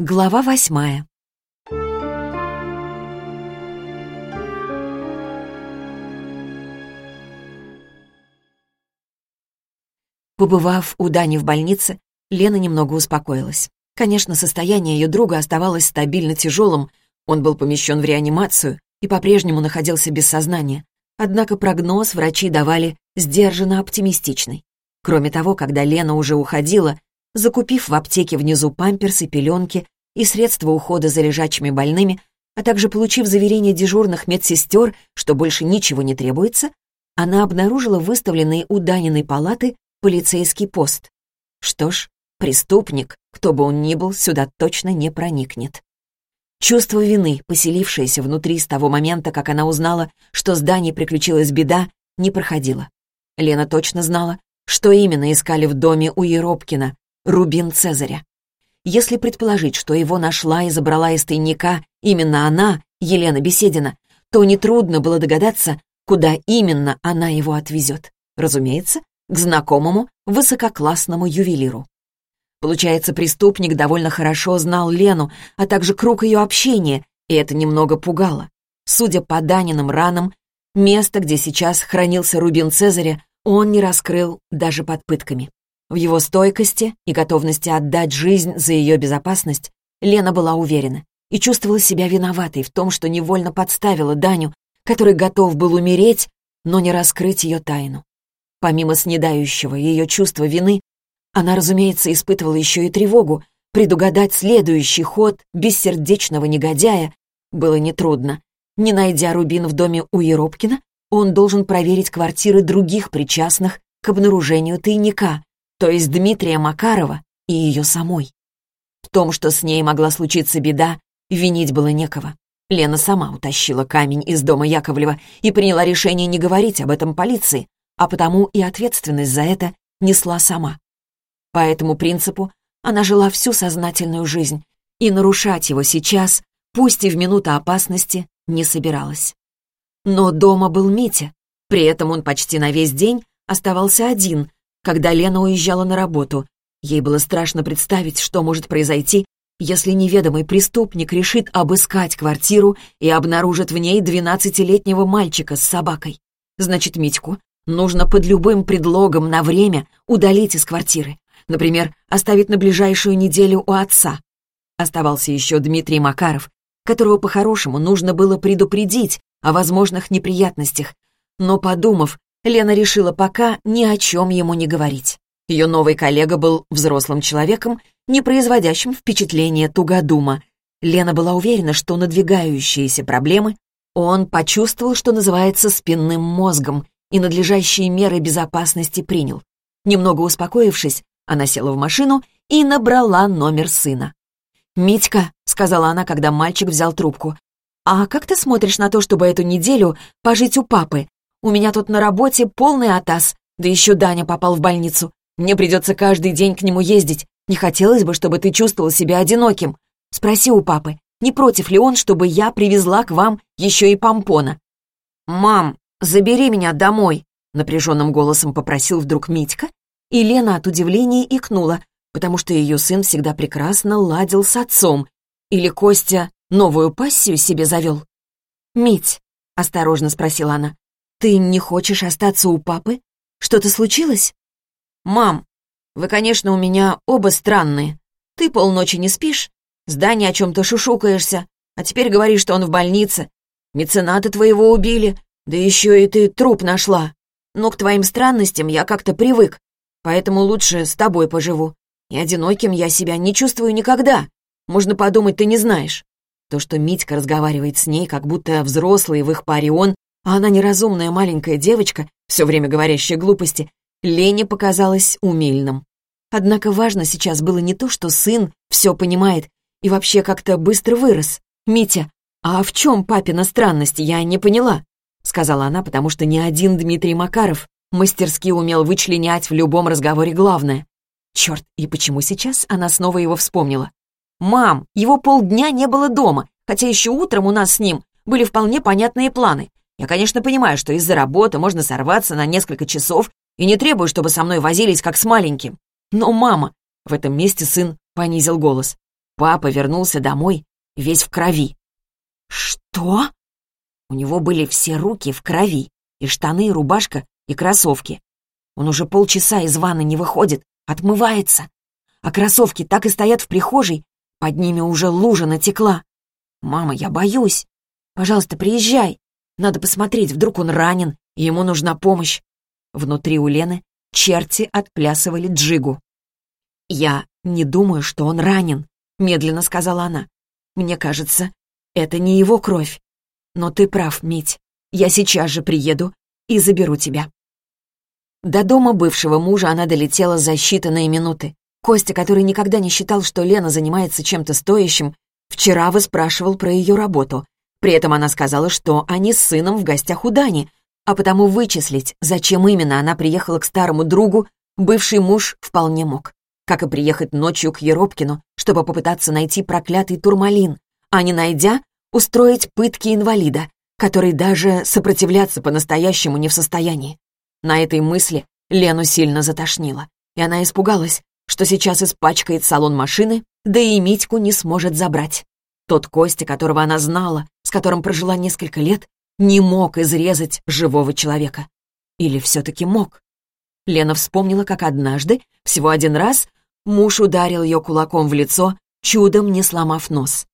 Глава восьмая. Побывав у Дани в больнице, Лена немного успокоилась. Конечно, состояние ее друга оставалось стабильно тяжелым, он был помещен в реанимацию и по-прежнему находился без сознания. Однако прогноз врачи давали сдержанно оптимистичный. Кроме того, когда Лена уже уходила, закупив в аптеке внизу памперсы, пеленки и средства ухода за лежачими больными, а также получив заверение дежурных медсестер, что больше ничего не требуется, она обнаружила выставленный у Даниной палаты полицейский пост. Что ж, преступник, кто бы он ни был, сюда точно не проникнет. Чувство вины, поселившееся внутри с того момента, как она узнала, что с Даней приключилась беда, не проходило. Лена точно знала, что именно искали в доме у Еропкина, рубин Цезаря. Если предположить, что его нашла и забрала из тайника именно она, Елена Беседина, то нетрудно было догадаться, куда именно она его отвезет. Разумеется, к знакомому высококлассному ювелиру. Получается, преступник довольно хорошо знал Лену, а также круг ее общения, и это немного пугало. Судя по Даниным ранам, место, где сейчас хранился рубин Цезаря, он не раскрыл даже под пытками. В его стойкости и готовности отдать жизнь за ее безопасность Лена была уверена и чувствовала себя виноватой в том, что невольно подставила Даню, который готов был умереть, но не раскрыть ее тайну. Помимо снедающего ее чувства вины, она, разумеется, испытывала еще и тревогу. Предугадать следующий ход бессердечного негодяя было нетрудно. Не найдя Рубин в доме у Еропкина, он должен проверить квартиры других причастных к обнаружению тайника, то есть Дмитрия Макарова и ее самой. В том, что с ней могла случиться беда, винить было некого. Лена сама утащила камень из дома Яковлева и приняла решение не говорить об этом полиции, а потому и ответственность за это несла сама. По этому принципу она жила всю сознательную жизнь, и нарушать его сейчас, пусть и в минуту опасности, не собиралась. Но дома был Митя, при этом он почти на весь день оставался один, когда Лена уезжала на работу. Ей было страшно представить, что может произойти, если неведомый преступник решит обыскать квартиру и обнаружит в ней двенадцатилетнего мальчика с собакой. Значит, Митьку нужно под любым предлогом на время удалить из квартиры. Например, оставить на ближайшую неделю у отца. Оставался еще Дмитрий Макаров, которого по-хорошему нужно было предупредить о возможных неприятностях. Но, подумав, Лена решила пока ни о чем ему не говорить. Ее новый коллега был взрослым человеком, не производящим впечатления тугодума. Лена была уверена, что надвигающиеся проблемы он почувствовал, что называется, спинным мозгом, и надлежащие меры безопасности принял. Немного успокоившись, она села в машину и набрала номер сына. «Митька», — сказала она, когда мальчик взял трубку, «а как ты смотришь на то, чтобы эту неделю пожить у папы? У меня тут на работе полный атас, да еще Даня попал в больницу. Мне придется каждый день к нему ездить. Не хотелось бы, чтобы ты чувствовал себя одиноким. Спроси у папы, не против ли он, чтобы я привезла к вам еще и помпона?» «Мам, забери меня домой», — напряженным голосом попросил вдруг Митька, и Лена от удивления икнула, потому что ее сын всегда прекрасно ладил с отцом. Или Костя новую пассию себе завел? «Мить», — осторожно спросила она, «Ты не хочешь остаться у папы? Что-то случилось?» «Мам, вы, конечно, у меня оба странные. Ты полночи не спишь, с Даней о чем-то шушукаешься, а теперь говоришь, что он в больнице. Мецената твоего убили, да еще и ты труп нашла. Но к твоим странностям я как-то привык, поэтому лучше с тобой поживу. И одиноким я себя не чувствую никогда. Можно подумать, ты не знаешь. То, что Митька разговаривает с ней, как будто взрослый в их паре он, а она неразумная маленькая девочка, все время говорящая глупости, Лене показалось умильным. Однако важно сейчас было не то, что сын все понимает и вообще как-то быстро вырос. «Митя, а в чем папина странность, я не поняла», — сказала она, потому что ни один Дмитрий Макаров мастерски умел вычленять в любом разговоре главное. Черт, и почему сейчас она снова его вспомнила? «Мам, его полдня не было дома, хотя еще утром у нас с ним были вполне понятные планы. Я, конечно, понимаю, что из-за работы можно сорваться на несколько часов и не требую, чтобы со мной возились как с маленьким. Но, мама...» В этом месте сын понизил голос. Папа вернулся домой весь в крови. Что? У него были все руки в крови, и штаны, и рубашка, и кроссовки. Он уже полчаса из ванны не выходит, отмывается. А кроссовки так и стоят в прихожей, под ними уже лужа натекла. «Мама, я боюсь. Пожалуйста, приезжай. Надо посмотреть, вдруг он ранен, и ему нужна помощь». Внутри у Лены черти отплясывали джигу. «Я не думаю, что он ранен», — медленно сказала она. «Мне кажется, это не его кровь. Но ты прав, Мить. Я сейчас же приеду и заберу тебя». До дома бывшего мужа она долетела за считанные минуты. Костя, который никогда не считал, что Лена занимается чем-то стоящим, вчера выспрашивал про ее работу. При этом она сказала, что они с сыном в гостях у Дани, а потому вычислить, зачем именно она приехала к старому другу, бывший муж вполне мог. Как и приехать ночью к Еропкину, чтобы попытаться найти проклятый турмалин, а не найдя, устроить пытки инвалида, который даже сопротивляться по-настоящему не в состоянии. На этой мысли Лену сильно затошнило, и она испугалась, что сейчас испачкает салон машины, да и Митьку не сможет забрать. Тот Костя, которого она знала, с которым прожила несколько лет, не мог изрезать живого человека. Или все-таки мог? Лена вспомнила, как однажды, всего один раз, муж ударил ее кулаком в лицо, чудом не сломав нос.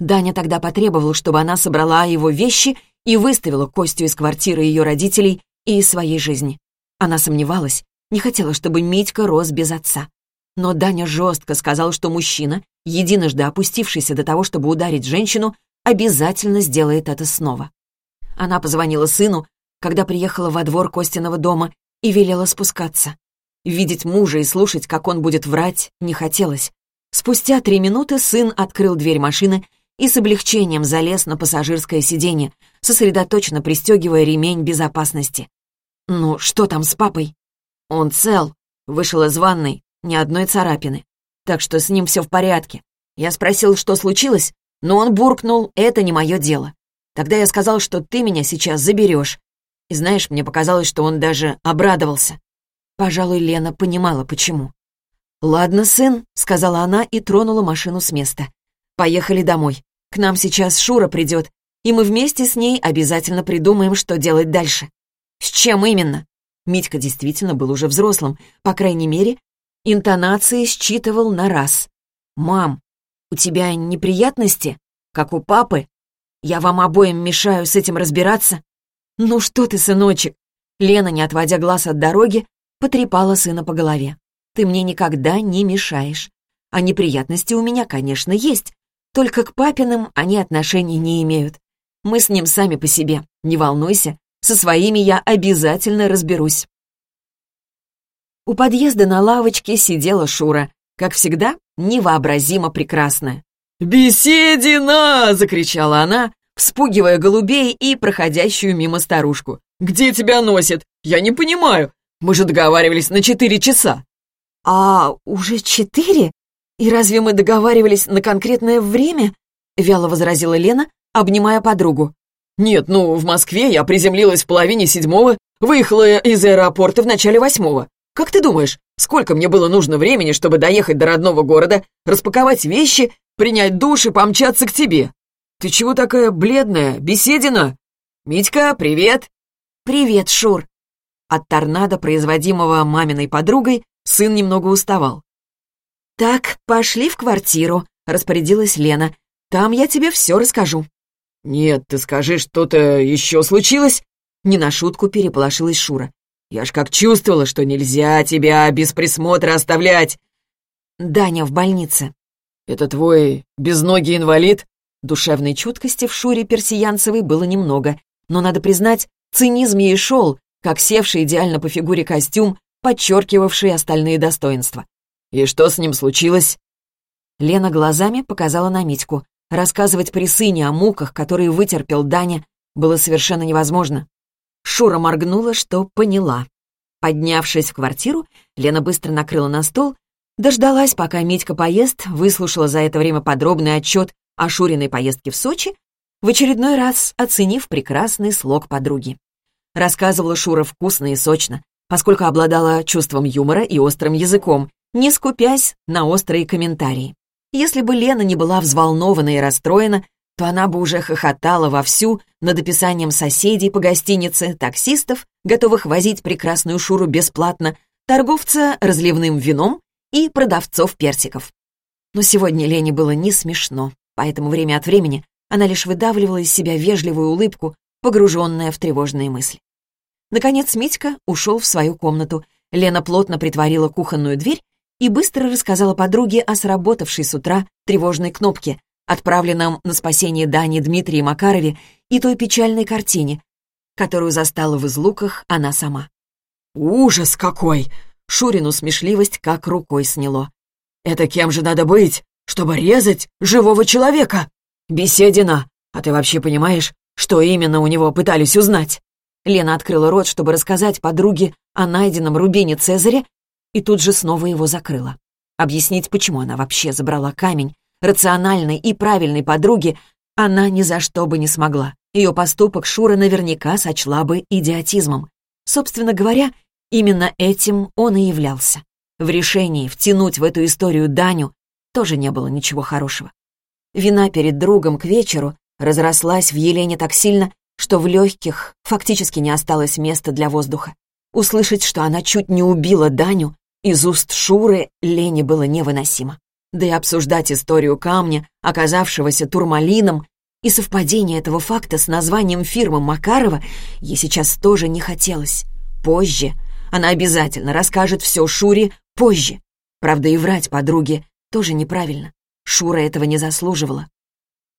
Даня тогда потребовал, чтобы она собрала его вещи и выставила Костю из квартиры ее родителей и из своей жизни. Она сомневалась, не хотела, чтобы Митька рос без отца. Но Даня жестко сказал, что мужчина, единожды опустившийся до того, чтобы ударить женщину, обязательно сделает это снова. Она позвонила сыну, когда приехала во двор Костиного дома, и велела спускаться. Видеть мужа и слушать, как он будет врать, не хотелось. Спустя три минуты сын открыл дверь машины и с облегчением залез на пассажирское сиденье, сосредоточенно пристегивая ремень безопасности. «Ну, что там с папой?» «Он цел», вышел из ванной, ни одной царапины. Так что с ним все в порядке. Я спросил, что случилось, но он буркнул, это не мое дело. Тогда я сказал, что ты меня сейчас заберешь. И знаешь, мне показалось, что он даже обрадовался. Пожалуй, Лена понимала, почему. «Ладно, сын», — сказала она и тронула машину с места. «Поехали домой. К нам сейчас Шура придет, и мы вместе с ней обязательно придумаем, что делать дальше». «С чем именно?» Митька действительно был уже взрослым, по крайней мере, Интонации считывал на раз. «Мам, у тебя неприятности? Как у папы? Я вам обоим мешаю с этим разбираться?» «Ну что ты, сыночек?» Лена, не отводя глаз от дороги, потрепала сына по голове. «Ты мне никогда не мешаешь. А неприятности у меня, конечно, есть. Только к папиным они отношений не имеют. Мы с ним сами по себе. Не волнуйся, со своими я обязательно разберусь». У подъезда на лавочке сидела Шура, как всегда, невообразимо прекрасная. «Беседина!» — закричала она, вспугивая голубей и проходящую мимо старушку. «Где тебя носит? Я не понимаю. Мы же договаривались на четыре часа». «А уже четыре? И разве мы договаривались на конкретное время?» — вяло возразила Лена, обнимая подругу. «Нет, ну, в Москве я приземлилась в половине седьмого, выехала из аэропорта в начале восьмого. Как ты думаешь, сколько мне было нужно времени, чтобы доехать до родного города, распаковать вещи, принять душ и помчаться к тебе? Ты чего такая бледная, беседина? Митька, привет!» «Привет, Шур!» От торнадо, производимого маминой подругой, сын немного уставал. «Так, пошли в квартиру», — распорядилась Лена. «Там я тебе все расскажу». «Нет, ты скажи, что-то еще случилось?» Не на шутку переполошилась Шура. Я ж как чувствовала, что нельзя тебя без присмотра оставлять. Даня в больнице. Это твой безногий инвалид? Душевной чуткости в Шуре Персиянцевой было немного, но, надо признать, цинизм ей шел, как севший идеально по фигуре костюм, подчеркивавший остальные достоинства. «И что с ним случилось?» Лена глазами показала на Митьку. Рассказывать при сыне о муках, которые вытерпел Даня, было совершенно невозможно. Шура моргнула, что поняла. Поднявшись в квартиру, Лена быстро накрыла на стол, дождалась, пока Митька поест, выслушала за это время подробный отчет о Шуриной поездке в Сочи, в очередной раз оценив прекрасный слог подруги. Рассказывала Шура вкусно и сочно, поскольку обладала чувством юмора и острым языком, не скупясь на острые комментарии. Если бы Лена не была взволнована и расстроена, то она бы уже хохотала вовсю над описанием соседей по гостинице, таксистов, готовых возить прекрасную Шуру бесплатно, торговца разливным вином и продавцов персиков. Но сегодня Лене было не смешно, поэтому время от времени она лишь выдавливала из себя вежливую улыбку, погруженная в тревожные мысли. Наконец Митька ушел в свою комнату. Лена плотно притворила кухонную дверь и быстро рассказала подруге о сработавшей с утра тревожной кнопке, отправленном на спасение Дани Дмитрии Макарове и той печальной картине, которую застала в излуках она сама. «Ужас какой!» Шурину смешливость как рукой сняло. «Это кем же надо быть, чтобы резать живого человека? Беседина, а ты вообще понимаешь, что именно у него пытались узнать?» Лена открыла рот, чтобы рассказать подруге о найденном рубине Цезаря, и тут же снова его закрыла. Объяснить, почему она вообще забрала камень, рациональной и правильной подруге, она ни за что бы не смогла. Ее поступок Шура наверняка сочла бы идиотизмом. Собственно говоря, именно этим он и являлся. В решении втянуть в эту историю Даню тоже не было ничего хорошего. Вина перед другом к вечеру разрослась в Елене так сильно, что в легких фактически не осталось места для воздуха. Услышать, что она чуть не убила Даню, из уст Шуры Лене было невыносимо. Да и обсуждать историю камня, оказавшегося турмалином, и совпадение этого факта с названием фирмы Макарова ей сейчас тоже не хотелось. Позже. Она обязательно расскажет все Шуре позже. Правда, и врать подруге тоже неправильно. Шура этого не заслуживала.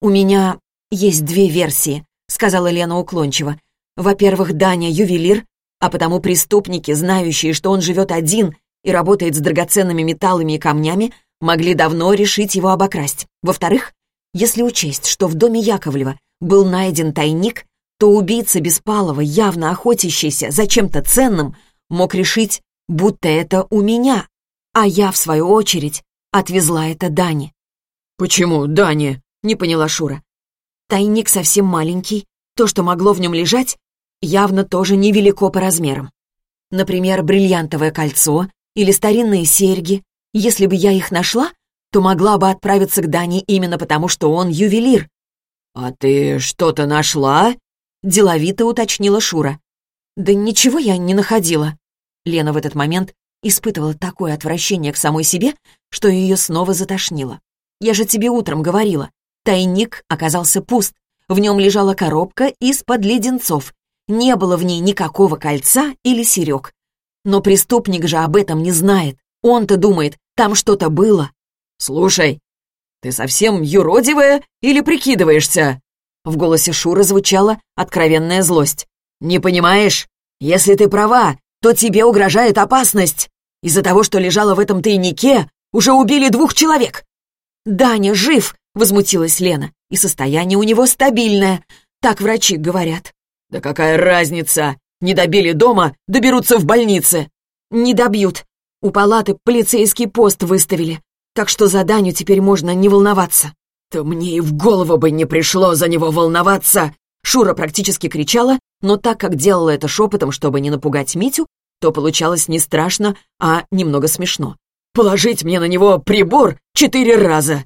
«У меня есть две версии», — сказала Лена уклончиво. «Во-первых, Даня — ювелир, а потому преступники, знающие, что он живет один и работает с драгоценными металлами и камнями, могли давно решить его обокрасть. Во-вторых, если учесть, что в доме Яковлева был найден тайник, то убийца Беспалова, явно охотящийся за чем-то ценным, мог решить, будто это у меня, а я, в свою очередь, отвезла это Дане. «Почему Дане?» — не поняла Шура. Тайник совсем маленький, то, что могло в нем лежать, явно тоже невелико по размерам. Например, бриллиантовое кольцо или старинные серьги. Если бы я их нашла, то могла бы отправиться к Дане именно потому, что он ювелир. «А ты что-то нашла?» — деловито уточнила Шура. «Да ничего я не находила». Лена в этот момент испытывала такое отвращение к самой себе, что ее снова затошнило. «Я же тебе утром говорила. Тайник оказался пуст. В нем лежала коробка из-под леденцов. Не было в ней никакого кольца или серег. Но преступник же об этом не знает. Он-то думает, там что-то было. «Слушай, ты совсем юродивая или прикидываешься?» В голосе Шуры звучала откровенная злость. «Не понимаешь? Если ты права, то тебе угрожает опасность. Из-за того, что лежала в этом тайнике, уже убили двух человек». «Даня жив!» — возмутилась Лена. «И состояние у него стабильное. Так врачи говорят». «Да какая разница? Не добили дома, доберутся в больнице». «Не добьют. У палаты полицейский пост выставили так что за Даню теперь можно не волноваться». «То мне и в голову бы не пришло за него волноваться!» Шура практически кричала, но так как делала это шепотом, чтобы не напугать Митю, то получалось не страшно, а немного смешно. «Положить мне на него прибор четыре раза!»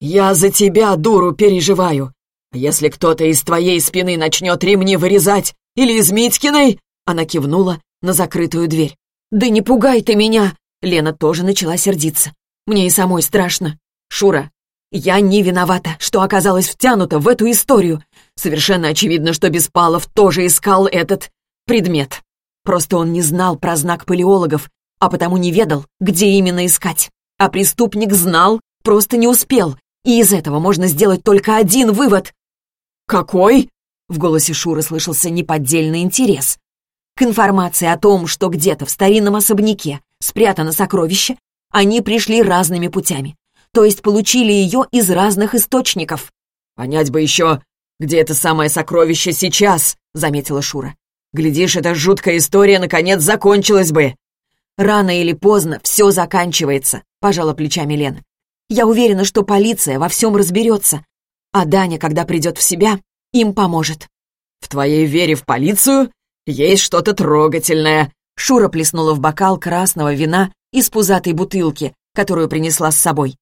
«Я за тебя, дуру, переживаю. Если кто-то из твоей спины начнет ремни вырезать, или из Митькиной...» Она кивнула на закрытую дверь. «Да не пугай ты меня!» Лена тоже начала сердиться. Мне и самой страшно. Шура, я не виновата, что оказалась втянута в эту историю. Совершенно очевидно, что Беспалов тоже искал этот предмет. Просто он не знал про знак палеологов, а потому не ведал, где именно искать. А преступник знал, просто не успел. И из этого можно сделать только один вывод. «Какой?» В голосе Шуры слышался неподдельный интерес. К информации о том, что где-то в старинном особняке спрятано сокровище, они пришли разными путями, то есть получили ее из разных источников. «Понять бы еще, где это самое сокровище сейчас», — заметила Шура. «Глядишь, эта жуткая история наконец закончилась бы». «Рано или поздно все заканчивается», — пожала плечами Лена. «Я уверена, что полиция во всем разберется, а Даня, когда придет в себя, им поможет». «В твоей вере в полицию есть что-то трогательное», Шура плеснула в бокал красного вина из пузатой бутылки, которую принесла с собой.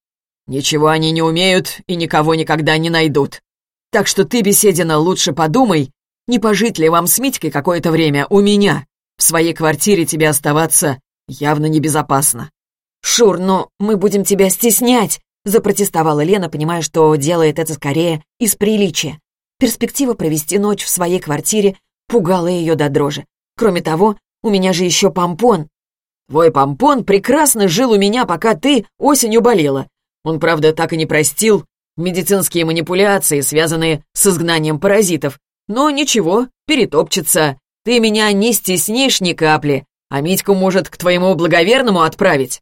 Ничего они не умеют и никого никогда не найдут. Так что ты, Беседина, лучше подумай, не пожить ли вам с Митькой какое-то время у меня. В своей квартире тебе оставаться явно небезопасно». «Шур, но мы будем тебя стеснять», — запротестовала Лена, понимая, что делает это скорее из приличия. Перспектива провести ночь в своей квартире пугала ее до дрожи. Кроме того, у меня же еще помпон. Твой помпон прекрасно жил у меня, пока ты осенью болела. Он, правда, так и не простил медицинские манипуляции, связанные с изгнанием паразитов. Но ничего, перетопчется. Ты меня не стеснишь ни капли, а Митьку может к твоему благоверному отправить».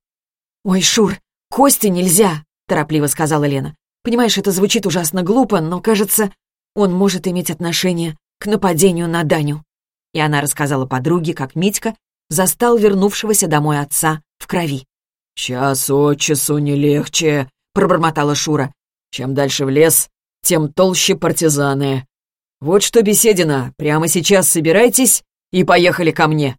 «Ой, Шур, Кости нельзя», — торопливо сказала Лена. «Понимаешь, это звучит ужасно глупо, но, кажется, он может иметь отношение к нападению на Даню». И она рассказала подруге, как Митька застал вернувшегося домой отца в крови. «Час от часу не легче», — пробормотала Шура. «Чем дальше в лес, тем толще партизаны. Вот что, Беседина, прямо сейчас собирайтесь и поехали ко мне».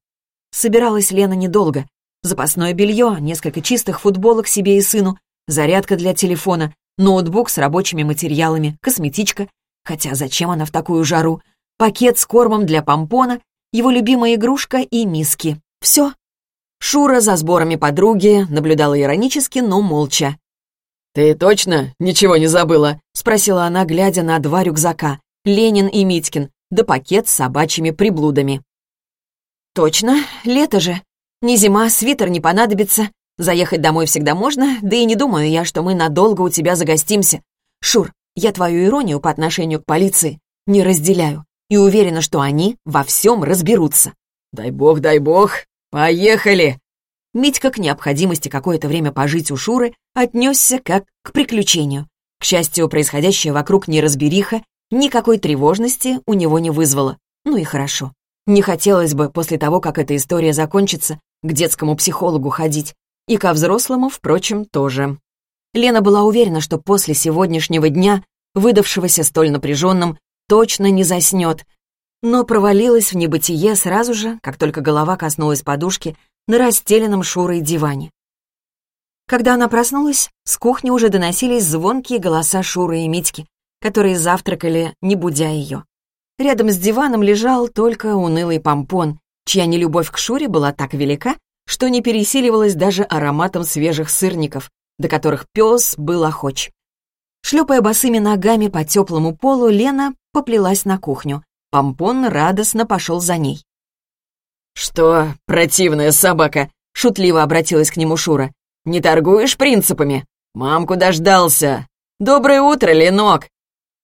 Собиралась Лена недолго. Запасное белье, несколько чистых футболок себе и сыну, зарядка для телефона, ноутбук с рабочими материалами, косметичка. Хотя зачем она в такую жару? Пакет с кормом для помпона, его любимая игрушка и миски. Все. Шура за сборами подруги наблюдала иронически, но молча. «Ты точно ничего не забыла?» — спросила она, глядя на два рюкзака. Ленин и Митькин, да пакет с собачьими приблудами. «Точно, лето же. Не зима, свитер не понадобится. Заехать домой всегда можно, да и не думаю я, что мы надолго у тебя загостимся. Шур, я твою иронию по отношению к полиции не разделяю и уверена, что они во всем разберутся». «Дай бог, дай бог, поехали!» Митька к необходимости какое-то время пожить у Шуры отнесся как к приключению. К счастью, происходящее вокруг неразбериха никакой тревожности у него не вызвало. Ну и хорошо. Не хотелось бы после того, как эта история закончится, к детскому психологу ходить. И ко взрослому, впрочем, тоже. Лена была уверена, что после сегодняшнего дня, выдавшегося столь напряженным, точно не заснет, но провалилась в небытие сразу же, как только голова коснулась подушки на расстеленном Шурой диване. Когда она проснулась, с кухни уже доносились звонкие голоса Шуры и Митьки, которые завтракали, не будя ее. Рядом с диваном лежал только унылый помпон, чья нелюбовь к Шуре была так велика, что не пересиливалась даже ароматом свежих сырников, до которых пес был охоч. Шлепая босыми ногами по теплому полу, Лена поплелась на кухню. Помпон радостно пошел за ней. «Что, противная собака?» — шутливо обратилась к нему Шура. «Не торгуешь принципами? Мамку дождался! Доброе утро, Ленок!»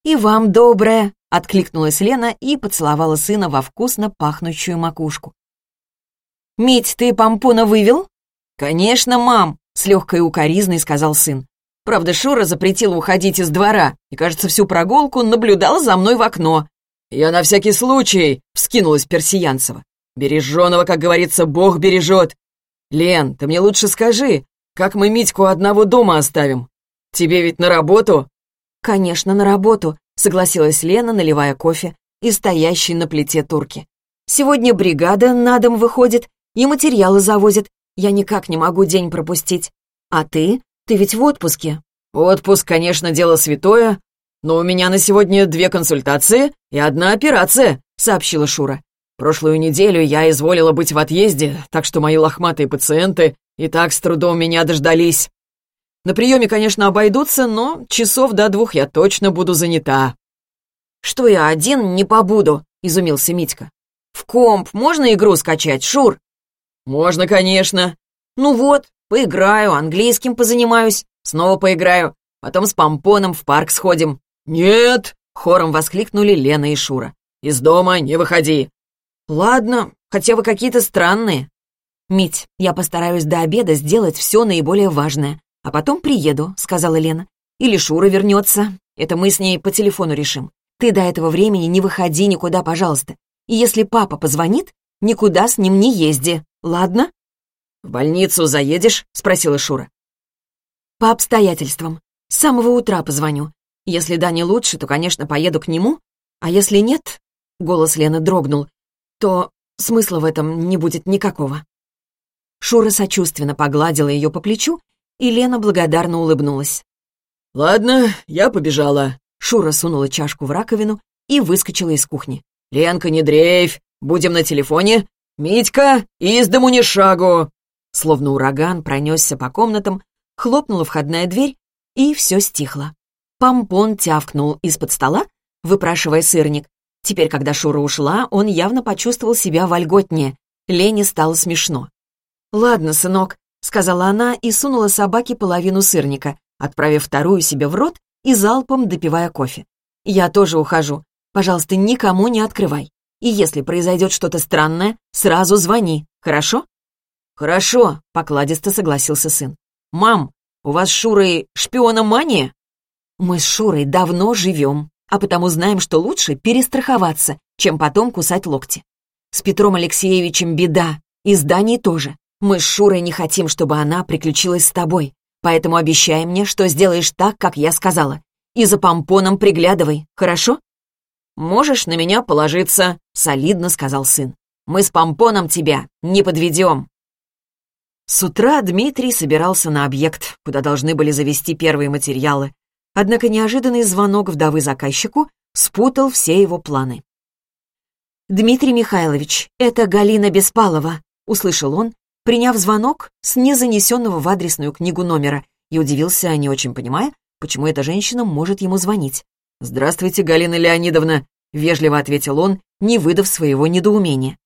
«И вам доброе!» Откликнулась Лена и поцеловала сына во вкусно пахнущую макушку. «Мить, ты помпона вывел?» «Конечно, мам!» — с легкой укоризной сказал сын. Правда, Шура запретил уходить из двора и, кажется, всю прогулку наблюдал за мной в окно. «Я на всякий случай!» — вскинулась Персиянцева. «Береженого, как говорится, Бог бережет. Лен, ты мне лучше скажи, как мы Митьку одного дома оставим? Тебе ведь на работу?» «Конечно, на работу согласилась Лена, наливая кофе и стоящей на плите турки. «Сегодня бригада на дом выходит и материалы завозит. Я никак не могу день пропустить. А ты? Ты ведь в отпуске». «Отпуск, конечно, дело святое, но у меня на сегодня две консультации и одна операция», — сообщила Шура. «Прошлую неделю я изволила быть в отъезде, так что мои лохматые пациенты и так с трудом меня дождались. На приеме, конечно, обойдутся, но часов до двух я точно буду занята». «Что я один не побуду?» — изумился Митька. «В комп можно игру скачать, Шур?» «Можно, конечно». «Ну вот, поиграю, английским позанимаюсь, снова поиграю, потом с помпоном в парк сходим». «Нет!» — хором воскликнули Лена и Шура. «Из дома не выходи». «Ладно, хотя вы какие-то странные». «Мить, я постараюсь до обеда сделать все наиболее важное. «А потом приеду», — сказала Лена. «Или Шура вернется. Это мы с ней по телефону решим. Ты до этого времени не выходи никуда, пожалуйста. И если папа позвонит, никуда с ним не езди. Ладно?» «В больницу заедешь?» — спросила Шура. «По обстоятельствам. С самого утра позвоню. Если да не лучше, то, конечно, поеду к нему. А если нет...» — голос Лены дрогнул. «То смысла в этом не будет никакого». Шура сочувственно погладила ее по плечу и Лена благодарно улыбнулась. «Ладно, я побежала». Шура сунула чашку в раковину и выскочила из кухни. «Ленка, не дрейфь, будем на телефоне. Митька, из дому ни шагу!» Словно ураган пронесся по комнатам, хлопнула входная дверь, и все стихло. Помпон тявкнул из-под стола, выпрашивая сырник. Теперь, когда Шура ушла, он явно почувствовал себя вольготнее. Лене стало смешно. «Ладно, сынок», — сказала она и сунула собаке половину сырника, отправив вторую себе в рот и залпом допивая кофе. «Я тоже ухожу. Пожалуйста, никому не открывай. И если произойдет что-то странное, сразу звони, хорошо?» «Хорошо», — покладисто согласился сын. «Мам, у вас с Шурой шпиономания?» «Мы с Шурой давно живем, а потому знаем, что лучше перестраховаться, чем потом кусать локти. С Петром Алексеевичем беда, и с Даней тоже. Мы с Шурой не хотим, чтобы она приключилась с тобой, поэтому обещай мне, что сделаешь так, как я сказала. И за помпоном приглядывай, хорошо?» «Можешь на меня положиться», — солидно сказал сын. «Мы с помпоном тебя не подведем». С утра Дмитрий собирался на объект, куда должны были завести первые материалы. Однако неожиданный звонок вдовы заказчику спутал все его планы. «Дмитрий Михайлович, это Галина Беспалова», — услышал он, приняв звонок с незанесенного в адресную книгу номера, и удивился, не очень понимая, почему эта женщина может ему звонить. «Здравствуйте, Галина Леонидовна», — вежливо ответил он, не выдав своего недоумения.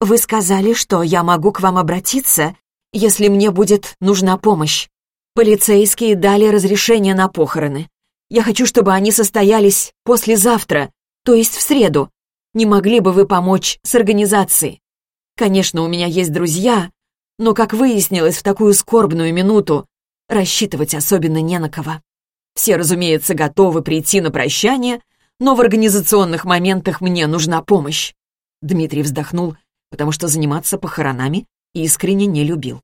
«Вы сказали, что я могу к вам обратиться, если мне будет нужна помощь. Полицейские дали разрешение на похороны. Я хочу, чтобы они состоялись послезавтра, то есть в среду. Не могли бы вы помочь с организацией? Конечно, у меня есть друзья, но, как выяснилось в такую скорбную минуту, рассчитывать особенно не на кого. Все, разумеется, готовы прийти на прощание, но в организационных моментах мне нужна помощь. Дмитрий вздохнул, потому что заниматься похоронами искренне не любил.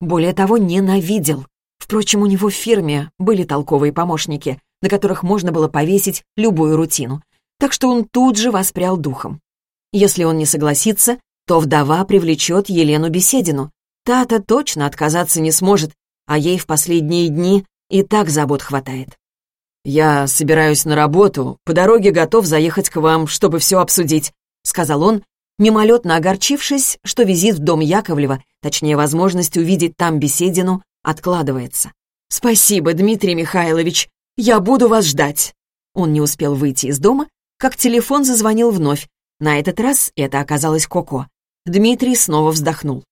Более того, ненавидел. Впрочем, у него в фирме были толковые помощники, на которых можно было повесить любую рутину, так что он тут же воспрял духом. Если он не согласится, то вдова привлечет Елену Беседину. Та-то точно отказаться не сможет, а ей в последние дни и так забот хватает. «Я собираюсь на работу, по дороге готов заехать к вам, чтобы все обсудить», — сказал он, мимолетно огорчившись, что визит в дом Яковлева, точнее, возможность увидеть там беседину, откладывается. «Спасибо, Дмитрий Михайлович, я буду вас ждать». Он не успел выйти из дома, как телефон зазвонил вновь. На этот раз это оказалось Коко. Дмитрий снова вздохнул.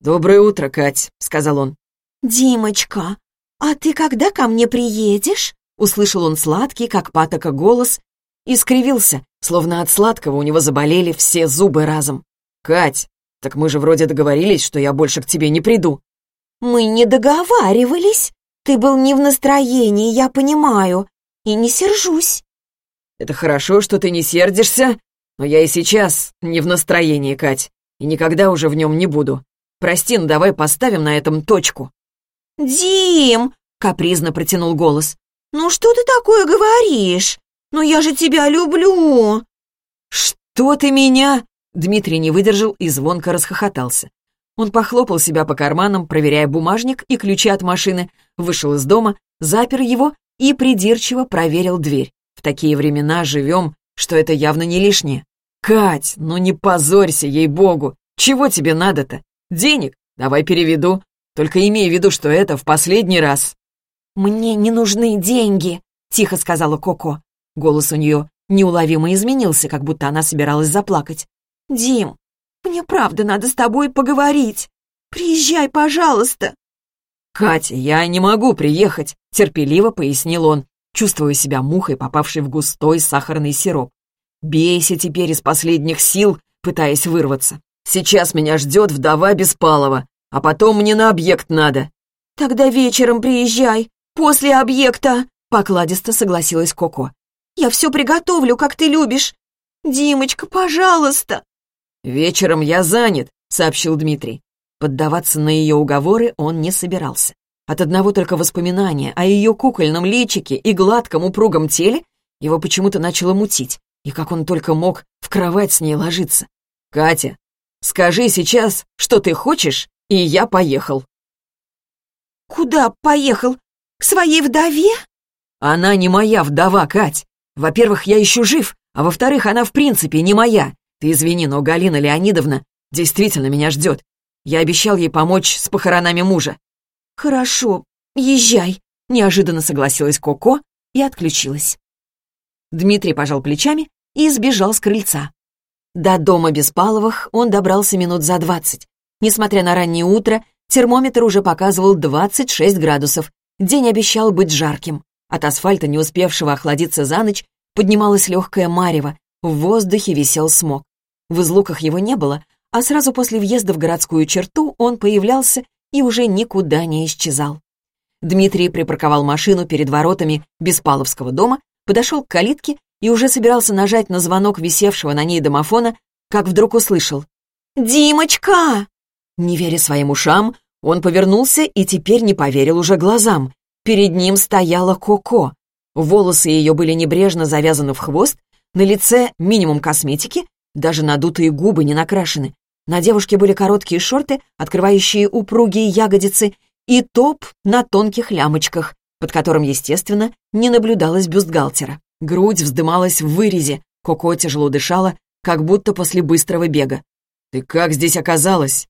«Доброе утро, Кать», — сказал он. «Димочка, а ты когда ко мне приедешь?» Услышал он сладкий, как патока, голос и скривился, словно от сладкого у него заболели все зубы разом. «Кать, так мы же вроде договорились, что я больше к тебе не приду». «Мы не договаривались. Ты был не в настроении, я понимаю, и не сержусь». «Это хорошо, что ты не сердишься, но я и сейчас не в настроении, Кать, и никогда уже в нем не буду. Прости, ну давай поставим на этом точку». «Дим!» — капризно протянул голос. «Ну что ты такое говоришь? «Но я же тебя люблю!» «Что ты меня?» Дмитрий не выдержал и звонко расхохотался. Он похлопал себя по карманам, проверяя бумажник и ключи от машины, вышел из дома, запер его и придирчиво проверил дверь. В такие времена живем, что это явно не лишнее. «Кать, ну не позорься, ей-богу! Чего тебе надо-то? Денег? Давай переведу. Только имей в виду, что это в последний раз». «Мне не нужны деньги», — тихо сказала Коко. Голос у нее неуловимо изменился, как будто она собиралась заплакать. «Дим, мне правда надо с тобой поговорить. Приезжай, пожалуйста». «Катя, я не могу приехать», — терпеливо пояснил он, чувствуя себя мухой, попавшей в густой сахарный сироп. «Бейся теперь из последних сил, пытаясь вырваться. Сейчас меня ждет вдова Беспалова, а потом мне на объект надо». «Тогда вечером приезжай, после объекта», — покладисто согласилась Коко. Я все приготовлю, как ты любишь. Димочка, пожалуйста!» «Вечером я занят», — сообщил Дмитрий. Поддаваться на ее уговоры он не собирался. От одного только воспоминания о ее кукольном личике и гладком упругом теле его почему-то начало мутить, и как он только мог в кровать с ней ложиться. «Катя, скажи сейчас, что ты хочешь, и я поехал». «Куда поехал? К своей вдове?» Она не моя вдова, Кать. Во-первых, я еще жив, а во-вторых, она в принципе не моя. Ты извини, но Галина Леонидовна действительно меня ждет. Я обещал ей помочь с похоронами мужа». «Хорошо, езжай», — неожиданно согласилась Коко и отключилась. Дмитрий пожал плечами и сбежал с крыльца. До дома Беспаловых он добрался минут за двадцать. Несмотря на раннее утро, термометр уже показывал 26 градусов. День обещал быть жарким. От асфальта, не успевшего охладиться за ночь, поднималась легкая марево, в воздухе висел смог. В излуках его не было, а сразу после въезда в городскую черту он появлялся и уже никуда не исчезал. Дмитрий припарковал машину перед воротами Беспаловского дома, подошел к калитке и уже собирался нажать на звонок висевшего на ней домофона, как вдруг услышал «Димочка!». Не веря своим ушам, он повернулся и теперь не поверил уже глазам. Перед ним стояла Коко. Волосы ее были небрежно завязаны в хвост, на лице минимум косметики, даже надутые губы не накрашены. На девушке были короткие шорты, открывающие упругие ягодицы, и топ на тонких лямочках, под которым, естественно, не наблюдалось бюстгальтера. Грудь вздымалась в вырезе, Коко тяжело дышала, как будто после быстрого бега. «Ты как здесь оказалась?»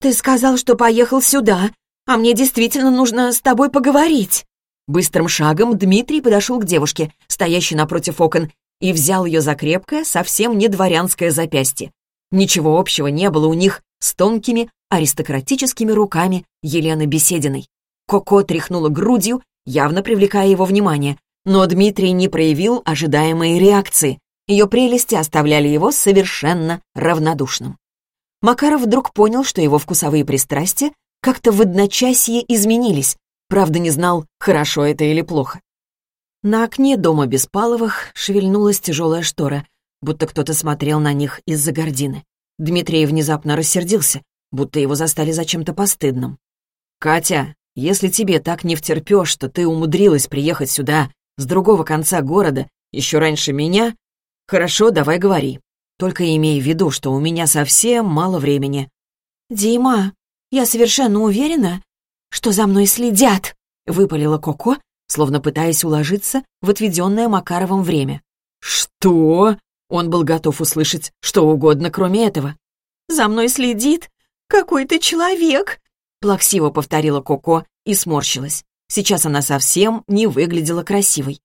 «Ты сказал, что поехал сюда, а мне действительно нужно с тобой поговорить». Быстрым шагом Дмитрий подошел к девушке, стоящей напротив окон, и взял ее за крепкое, совсем не дворянское запястье. Ничего общего не было у них с тонкими, аристократическими руками Елены Бесединой. Коко тряхнула грудью, явно привлекая его внимание, но Дмитрий не проявил ожидаемой реакции. Ее прелести оставляли его совершенно равнодушным. Макаров вдруг понял, что его вкусовые пристрастия как-то в одночасье изменились, правда не знал, хорошо это или плохо. На окне дома Беспаловых шевельнулась тяжелая штора, будто кто-то смотрел на них из-за гордины. Дмитрий внезапно рассердился, будто его застали за чем-то постыдным. «Катя, если тебе так не втерпешь, что ты умудрилась приехать сюда, с другого конца города, еще раньше меня, хорошо, давай говори. Только имей в виду, что у меня совсем мало времени». «Дима, я совершенно уверена, что за мной следят», — выпалила Коко, словно пытаясь уложиться в отведенное Макаровым время. «Что?» Он был готов услышать что угодно, кроме этого. «За мной следит какой-то человек», — плаксиво повторила Коко и сморщилась. Сейчас она совсем не выглядела красивой.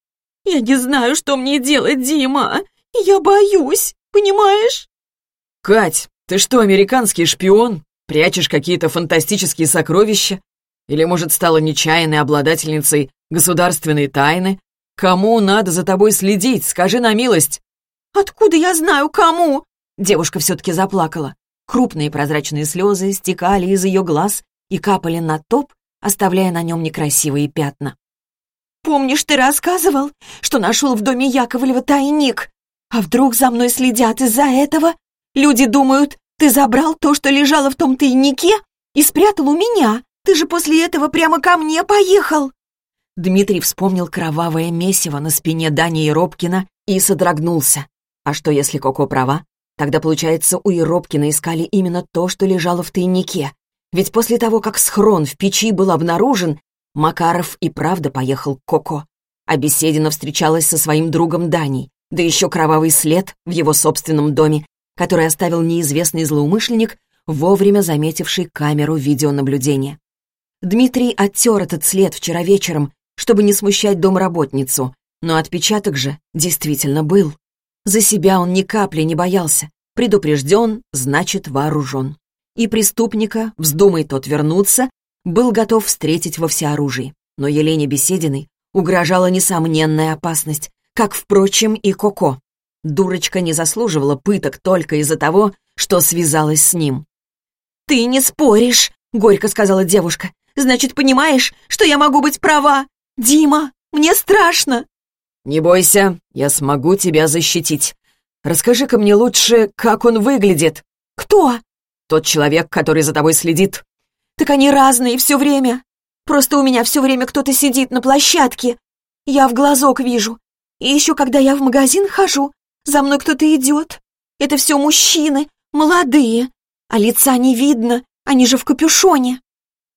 «Я не знаю, что мне делать, Дима. Я боюсь, понимаешь?» «Кать, ты что, американский шпион? Прячешь какие-то фантастические сокровища? Или, может, стала нечаянной обладательницей государственной тайны? Кому надо за тобой следить, скажи на милость?» «Откуда я знаю, кому?» Девушка все-таки заплакала. Крупные прозрачные слезы стекали из ее глаз и капали на топ, оставляя на нем некрасивые пятна. «Помнишь, ты рассказывал, что нашел в доме Яковлева тайник? А вдруг за мной следят из-за этого? Люди думают, ты забрал то, что лежало в том тайнике, и спрятал у меня. Ты же после этого прямо ко мне поехал!» Дмитрий вспомнил кровавое месиво на спине Дани Еропкина и содрогнулся. А что, если Коко права? Тогда, получается, у Еропкина искали именно то, что лежало в тайнике. Ведь после того, как схрон в печи был обнаружен, Макаров и правда поехал к Коко. А Беседина встречалась со своим другом Даней, да еще кровавый след в его собственном доме, который оставил неизвестный злоумышленник, вовремя заметивший камеру видеонаблюдения. Дмитрий оттер этот след вчера вечером, чтобы не смущать домработницу, но отпечаток же действительно был. За себя он ни капли не боялся. Предупрежден, значит вооружен. И преступника, вздумай тот вернуться, был готов встретить во всеоружии. Но Елене Бесединой угрожала несомненная опасность, как, впрочем, и Коко. Дурочка не заслуживала пыток только из-за того, что связалась с ним. «Ты не споришь», — горько сказала девушка. «Значит, понимаешь, что я могу быть права?» «Дима, мне страшно!» «Не бойся, я смогу тебя защитить. Расскажи-ка мне лучше, как он выглядит». «Кто?» «Тот человек, который за тобой следит». «Так они разные все время. Просто у меня все время кто-то сидит на площадке. Я в глазок вижу. И еще когда я в магазин хожу, за мной кто-то идет. Это все мужчины, молодые. А лица не видно, они же в капюшоне».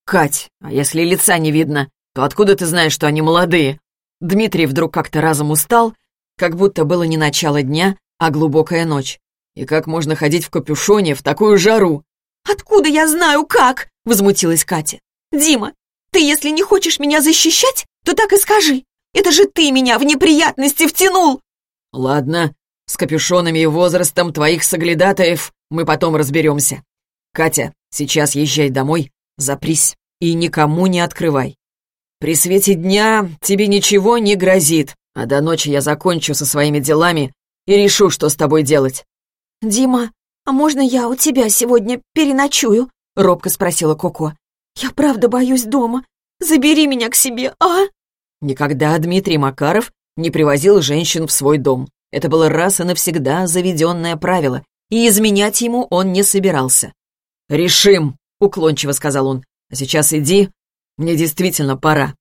«Кать, а если лица не видно, то откуда ты знаешь, что они молодые?» Дмитрий вдруг как-то разом устал, как будто было не начало дня, а глубокая ночь. И как можно ходить в капюшоне в такую жару? «Откуда я знаю, как?» — возмутилась Катя. «Дима, ты если не хочешь меня защищать, то так и скажи. Это же ты меня в неприятности втянул!» «Ладно, с капюшонами и возрастом твоих соглядатаев мы потом разберемся. Катя, сейчас езжай домой, запрись и никому не открывай. При свете дня тебе ничего не грозит, а до ночи я закончу со своими делами и решу, что с тобой делать». «Дима, а можно я у тебя сегодня переночую?» — робко спросила Коко. «Я правда боюсь дома. Забери меня к себе, а?» Никогда Дмитрий Макаров не привозил женщин в свой дом. Это было раз и навсегда заведенное правило, и изменять ему он не собирался. «Решим», — уклончиво сказал он. «А сейчас иди, мне действительно пора».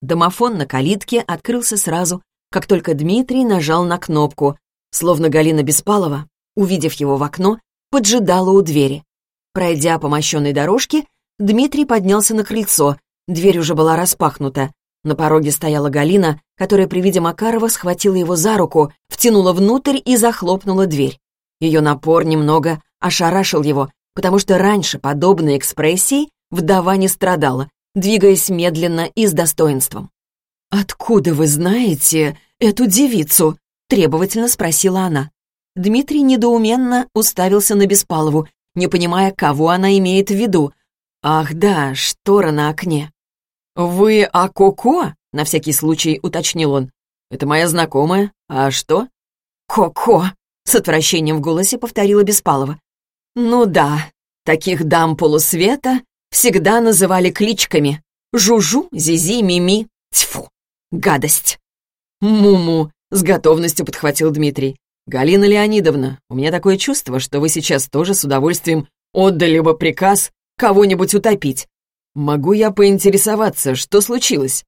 Домофон на калитке открылся сразу, как только Дмитрий нажал на кнопку, словно Галина Беспалова, увидев его в окно, поджидала у двери. Пройдя по мощенной дорожке, Дмитрий поднялся на крыльцо, дверь уже была распахнута. На пороге стояла Галина, которая при виде Макарова схватила его за руку, втянула внутрь и захлопнула дверь. Ее напор немного ошарашил его, потому что раньше подобной экспрессией вдова не страдала, двигаясь медленно и с достоинством. «Откуда вы знаете эту девицу?» — требовательно спросила она. Дмитрий недоуменно уставился на Беспалову, не понимая, кого она имеет в виду. «Ах да, штора на окне». «Вы о Коко?» — на всякий случай уточнил он. «Это моя знакомая. А что?» «Коко!» — с отвращением в голосе повторила Беспалова. «Ну да, таких дам полусвета всегда называли кличками. Жужу, Зизи, Мими. Тьфу, гадость!» «Муму!» — с готовностью подхватил Дмитрий. «Галина Леонидовна, у меня такое чувство, что вы сейчас тоже с удовольствием отдали бы приказ кого-нибудь утопить. «Могу я поинтересоваться, что случилось?»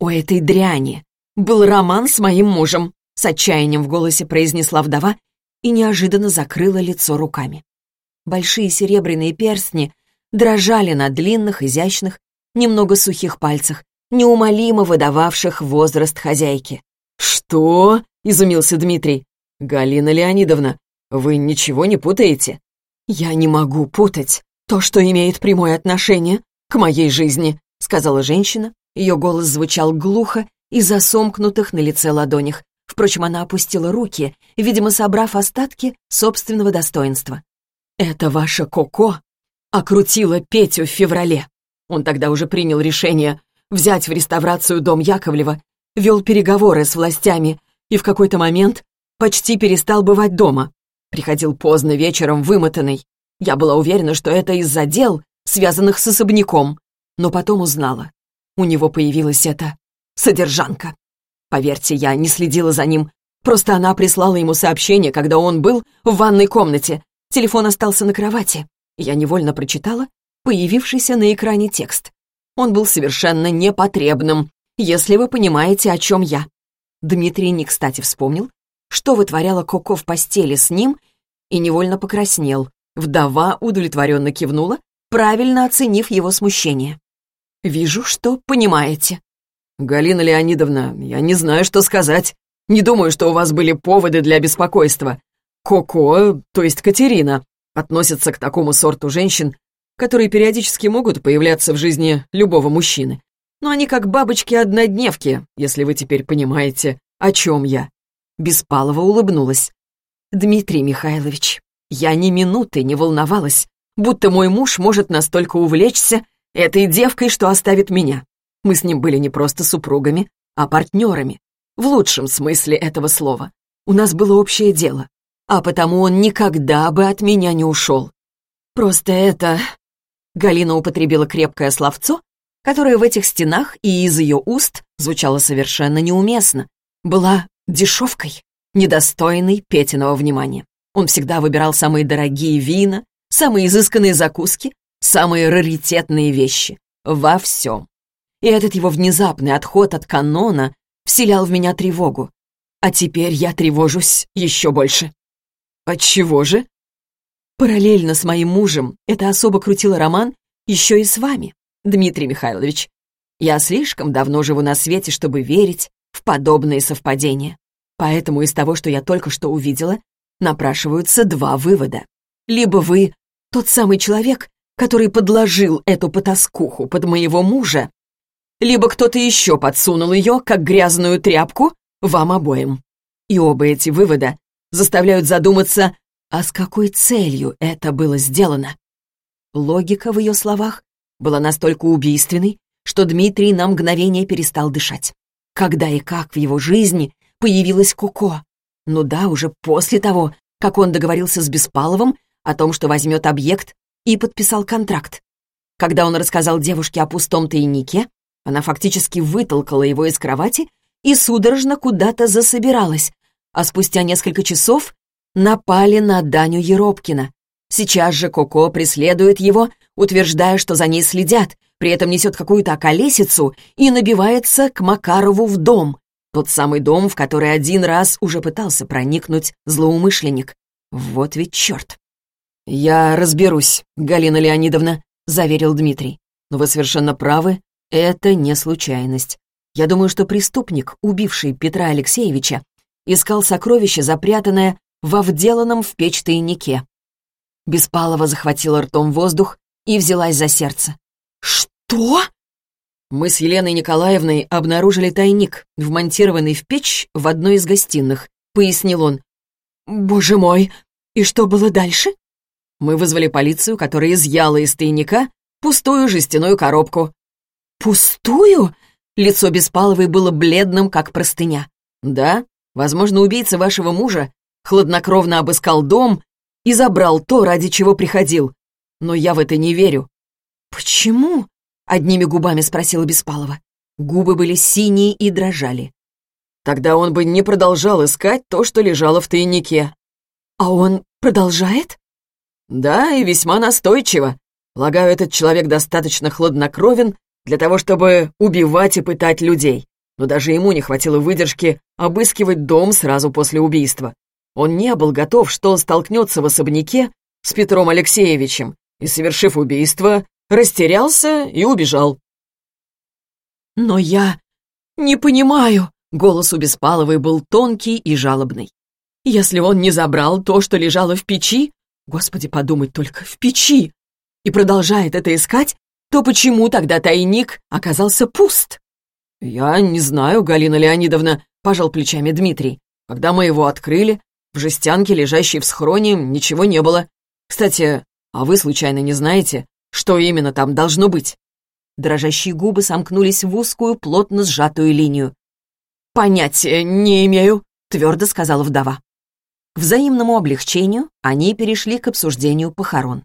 «У этой дряни был роман с моим мужем», с отчаянием в голосе произнесла вдова и неожиданно закрыла лицо руками. Большие серебряные перстни дрожали на длинных, изящных, немного сухих пальцах, неумолимо выдававших возраст хозяйки. «Что?» — изумился Дмитрий. «Галина Леонидовна, вы ничего не путаете?» «Я не могу путать то, что имеет прямое отношение к моей жизни», — сказала женщина. Ее голос звучал глухо из-за сомкнутых на лице ладонях. Впрочем, она опустила руки, видимо, собрав остатки собственного достоинства. «Это ваша Коко окрутила Петю в феврале. Он тогда уже принял решение взять в реставрацию дом Яковлева, вел переговоры с властями и в какой-то момент почти перестал бывать дома. Приходил поздно вечером, вымотанный. Я была уверена, что это из-за дел, связанных с особняком, но потом узнала. У него появилась эта содержанка. Поверьте, я не следила за ним. Просто она прислала ему сообщение, когда он был в ванной комнате. Телефон остался на кровати. Я невольно прочитала появившийся на экране текст. Он был совершенно непотребным, если вы понимаете, о чем я. Дмитрий не кстати вспомнил, что вытворяла Коко в постели с ним, и невольно покраснел. Вдова удовлетворенно кивнула правильно оценив его смущение. «Вижу, что понимаете». «Галина Леонидовна, я не знаю, что сказать. Не думаю, что у вас были поводы для беспокойства. Коко, то есть Катерина, относится к такому сорту женщин, которые периодически могут появляться в жизни любого мужчины. Но они как бабочки-однодневки, если вы теперь понимаете, о чем я». Беспалова улыбнулась. «Дмитрий Михайлович, я ни минуты не волновалась, будто мой муж может настолько увлечься этой девкой, что оставит меня. Мы с ним были не просто супругами, а партнерами. В лучшем смысле этого слова. У нас было общее дело. А потому он никогда бы от меня не ушел. Просто это... Галина употребила крепкое словцо, которое в этих стенах и из ее уст звучало совершенно неуместно. Была дешевкой, недостойной Петиного внимания. Он всегда выбирал самые дорогие вина, самые изысканные закуски, самые раритетные вещи. Во всем. И этот его внезапный отход от канона вселял в меня тревогу. А теперь я тревожусь еще больше. Отчего же? Параллельно с моим мужем эта особо крутила роман еще и с вами, Дмитрий Михайлович. Я слишком давно живу на свете, чтобы верить, в подобные совпадения. Поэтому из того, что я только что увидела, напрашиваются два вывода. Либо вы тот самый человек, который подложил эту потаскуху под моего мужа, либо кто-то еще подсунул ее, как грязную тряпку, вам обоим. И оба эти вывода заставляют задуматься, а с какой целью это было сделано. Логика в ее словах была настолько убийственной, что Дмитрий на мгновение перестал дышать. Когда и как в его жизни появилась Коко? Ну да, уже после того, как он договорился с Беспаловым о том, что возьмет объект и подписал контракт. Когда он рассказал девушке о пустом тайнике, она фактически вытолкала его из кровати и судорожно куда-то засобиралась, а спустя несколько часов напали на Даню Еропкина. Сейчас же Коко преследует его, утверждая, что за ней следят, при этом несет какую-то околесицу и набивается к Макарову в дом. Тот самый дом, в который один раз уже пытался проникнуть злоумышленник. Вот ведь черт. «Я разберусь, Галина Леонидовна», — заверил Дмитрий. «Но вы совершенно правы, это не случайность. Я думаю, что преступник, убивший Петра Алексеевича, искал сокровище, запрятанное во вделанном в печь тайнике. Беспалова захватила ртом воздух и взялась за сердце. «Что?» Мы с Еленой Николаевной обнаружили тайник, вмонтированный в печь в одной из гостиных, пояснил он. «Боже мой! И что было дальше?» Мы вызвали полицию, которая изъяла из тайника пустую жестяную коробку. «Пустую?» Лицо Беспаловой было бледным, как простыня. «Да, возможно, убийца вашего мужа хладнокровно обыскал дом и забрал то, ради чего приходил. Но я в это не верю». «Почему?» — одними губами спросила Беспалова. Губы были синие и дрожали. «Тогда он бы не продолжал искать то, что лежало в тайнике». «А он продолжает?» «Да, и весьма настойчиво. Полагаю, этот человек достаточно хладнокровен для того, чтобы убивать и пытать людей. Но даже ему не хватило выдержки обыскивать дом сразу после убийства. Он не был готов, что столкнется в особняке с Петром Алексеевичем и, совершив убийство, растерялся и убежал. «Но я не понимаю», — голос у Беспаловой был тонкий и жалобный. «Если он не забрал то, что лежало в печи, господи, подумать только, в печи, и продолжает это искать, то почему тогда тайник оказался пуст? «Я не знаю, Галина Леонидовна», — пожал плечами Дмитрий. «Когда мы его открыли, в жестянке, лежащей в схроне, ничего не было. Кстати, а вы случайно не знаете, что именно там должно быть?» Дрожащие губы сомкнулись в узкую, плотно сжатую линию. «Понятия не имею», — твердо сказала вдова. К взаимному облегчению они перешли к обсуждению похорон.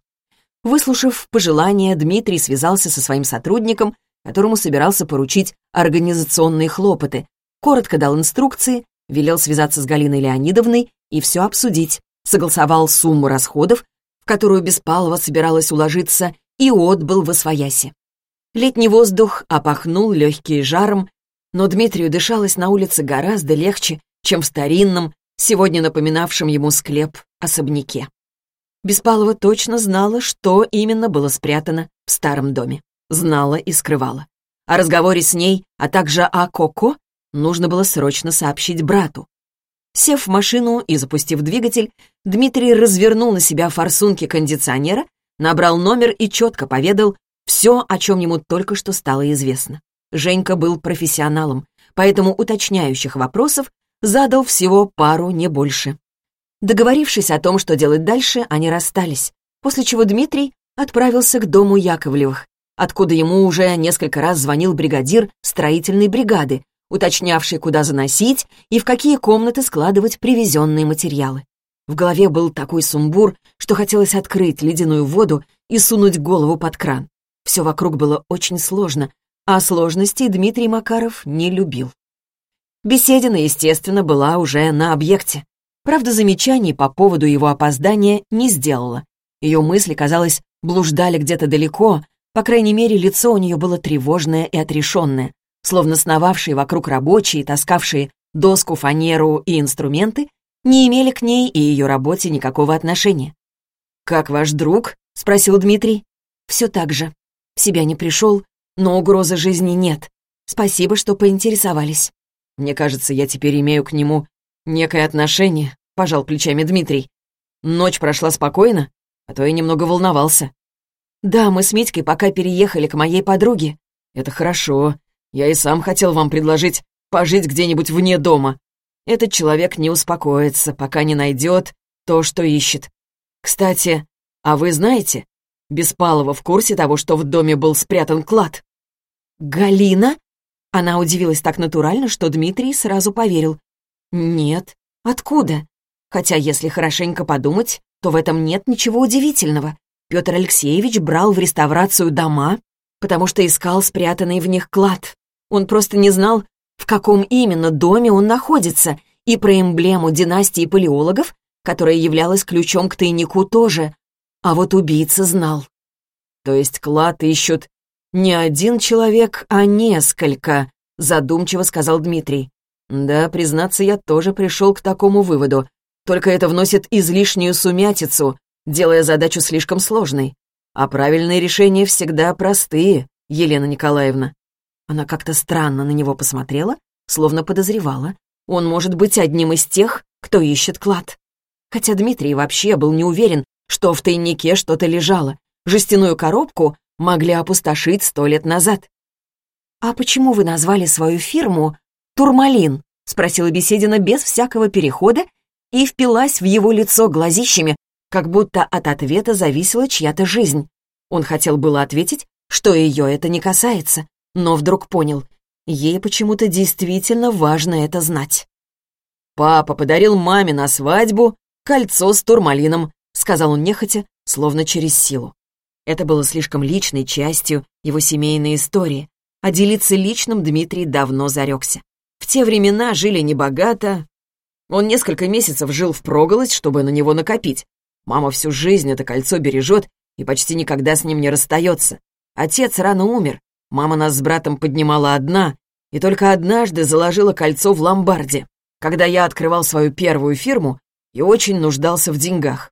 Выслушав пожелания, Дмитрий связался со своим сотрудником, которому собирался поручить организационные хлопоты, коротко дал инструкции, велел связаться с Галиной Леонидовной и все обсудить, согласовал сумму расходов, в которую Беспалова собиралась уложиться, и отбыл в Освояси. Летний воздух опахнул легкий жаром, но Дмитрию дышалось на улице гораздо легче, чем в старинном, сегодня напоминавшем ему склеп, особняке. Беспалова точно знала, что именно было спрятано в старом доме. Знала и скрывала. О разговоре с ней, а также о Коко нужно было срочно сообщить брату. Сев в машину и запустив двигатель, Дмитрий развернул на себя форсунки кондиционера, набрал номер и четко поведал все, о чем ему только что стало известно. Женька был профессионалом, поэтому уточняющих вопросов задал всего пару, не больше. Договорившись о том, что делать дальше, они расстались, после чего Дмитрий отправился к дому Яковлевых, откуда ему уже несколько раз звонил бригадир строительной бригады, уточнявший, куда заносить и в какие комнаты складывать привезенные материалы. В голове был такой сумбур, что хотелось открыть ледяную воду и сунуть голову под кран. Все вокруг было очень сложно, а сложностей Дмитрий Макаров не любил. Беседина, естественно, была уже на объекте. Правда, замечаний по поводу его опоздания не сделала. Ее мысли, казалось, блуждали где-то далеко, по крайней мере, лицо у нее было тревожное и отрешенное, словно сновавшие вокруг рабочие, таскавшие доску, фанеру и инструменты, не имели к ней и ее работе никакого отношения. «Как ваш друг?» — спросил Дмитрий. «Все так же. В себя не пришел, но угрозы жизни нет. Спасибо, что поинтересовались». Мне кажется, я теперь имею к нему некое отношение», — пожал плечами Дмитрий. «Ночь прошла спокойно, а то я немного волновался». «Да, мы с Митькой пока переехали к моей подруге». «Это хорошо. Я и сам хотел вам предложить пожить где-нибудь вне дома. Этот человек не успокоится, пока не найдет то, что ищет. Кстати, а вы знаете, Беспалова в курсе того, что в доме был спрятан клад?» «Галина?» Она удивилась так натурально, что Дмитрий сразу поверил. «Нет. Откуда? Хотя, если хорошенько подумать, то в этом нет ничего удивительного. Петр Алексеевич брал в реставрацию дома, потому что искал спрятанный в них клад. Он просто не знал, в каком именно доме он находится, и про эмблему династии палеологов, которая являлась ключом к тайнику тоже. А вот убийца знал. То есть клад ищут не один человек, а несколько, задумчиво сказал Дмитрий. Да, признаться, я тоже пришел к такому выводу. Только это вносит излишнюю сумятицу, делая задачу слишком сложной. А правильные решения всегда простые, Елена Николаевна. Она как-то странно на него посмотрела, словно подозревала. Он может быть одним из тех, кто ищет клад. Хотя Дмитрий вообще был не уверен, что в тайнике что-то лежало. Жестяную коробку могли опустошить сто лет назад. «А почему вы назвали свою фирму «Турмалин»?» — спросила Беседина без всякого перехода и впилась в его лицо глазищами, как будто от ответа зависела чья-то жизнь. Он хотел было ответить, что ее это не касается, но вдруг понял, ей почему-то действительно важно это знать. «Папа подарил маме на свадьбу кольцо с турмалином», сказал он нехотя, словно через силу. Это было слишком личной частью его семейной истории, а делиться личным Дмитрий давно зарекся. В те времена жили небогато. Он несколько месяцев жил в проголость, чтобы на него накопить. Мама всю жизнь это кольцо бережет и почти никогда с ним не расстается. Отец рано умер, Мама нас с братом поднимала одна, и только однажды заложила кольцо в ломбарде, когда я открывал свою первую фирму и очень нуждался в деньгах.